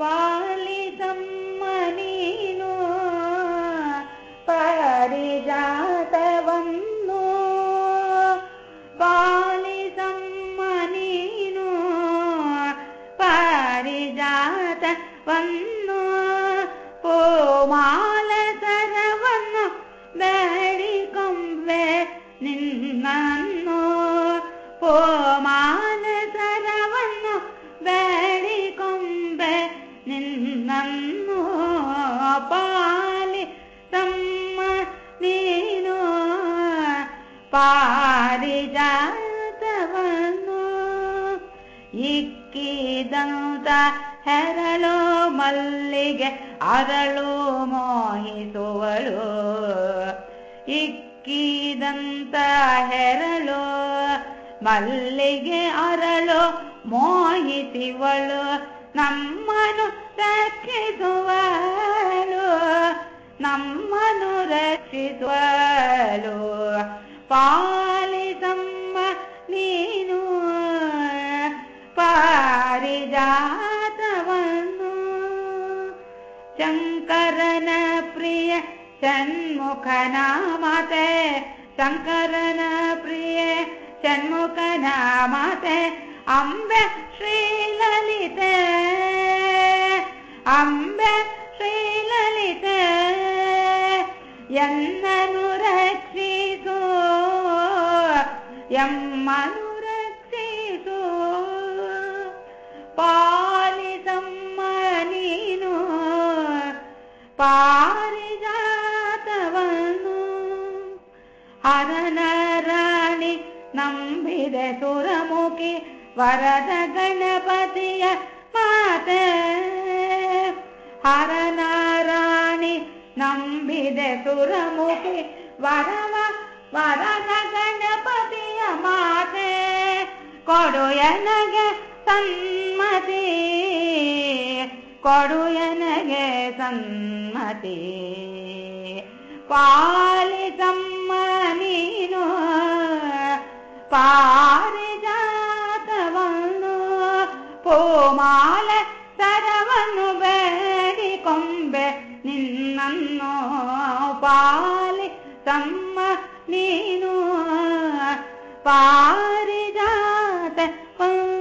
ಪಾಲಿಸಮ್ಮ ನೀನು ಪರಿಜಾತವನ್ನು ಪಾಲಿಸಮ್ಮ ನೀನು ಪರಿಜಾತವನ್ನು ಇಕ್ಕಿದಂತ ಹೆರಳು ಮಲ್ಲಿಗೆ ಅರಳು ಮೋಹಿಸುವಳು. ಇಕ್ಕಿದಂತ ಹೆರಳು ಮಲ್ಲಿಗೆ ಅರಳು ಮೋಹಿಸುವಳು. ನಮ್ಮನು ರಕ್ಷಿಸುವಳು ನಮ್ಮನು ರಕ್ಷಿಸುವಳು. ಪಾಲಿಸಮ್ಮ ಪಾರಿಜಾತವನ್ನು ಶಂಕರನ ಪ್ರಿಯ ಷಣ್ಮುಖನ ಮಾತೆ ಶಂಕರನ ಪ್ರಿಯ ಷಣ್ಮುಖನ ಮಾತೆ ಅಂಬೆ ಶ್ರೀಲಲಿತೆ ಅಂಬೆ ಶ್ರೀಲಲಿತೆ ಎನ್ನನು ಪಾರಿಜಾತವನ್ನು ಹರನ ರಾಣಿ ನಂಬಿದೆ ಸುರಮುಖಿ ವರದ ಗಣಪತಿಯ ಮಾತೆ. ಹರನ ರಾಣಿ ನಂಬಿದೆ ಸುರಮುಖಿ ವರವ ವರದ ಗಣಪತಿಯ ಮಾತೆ. ಕೊಡು ಎನಗೆ ಸನ್ಮತಿ ಕೊಡು ಎನಗೆ ಸನ್ಮತಿ ಪಾಲಿಸಮ್ಮ ನೀನು ಪಾರಿಜಾತವನ್ನು ಪೋಮಾಲ ಸರವನ್ನು ಬೇಡಿಕೊಂಬೆ ನಿನ್ನನ್ನು ಪಾಲಿ ತಮ್ಮ ನೀನು ಪಾರಿಜಾತವನ್ನು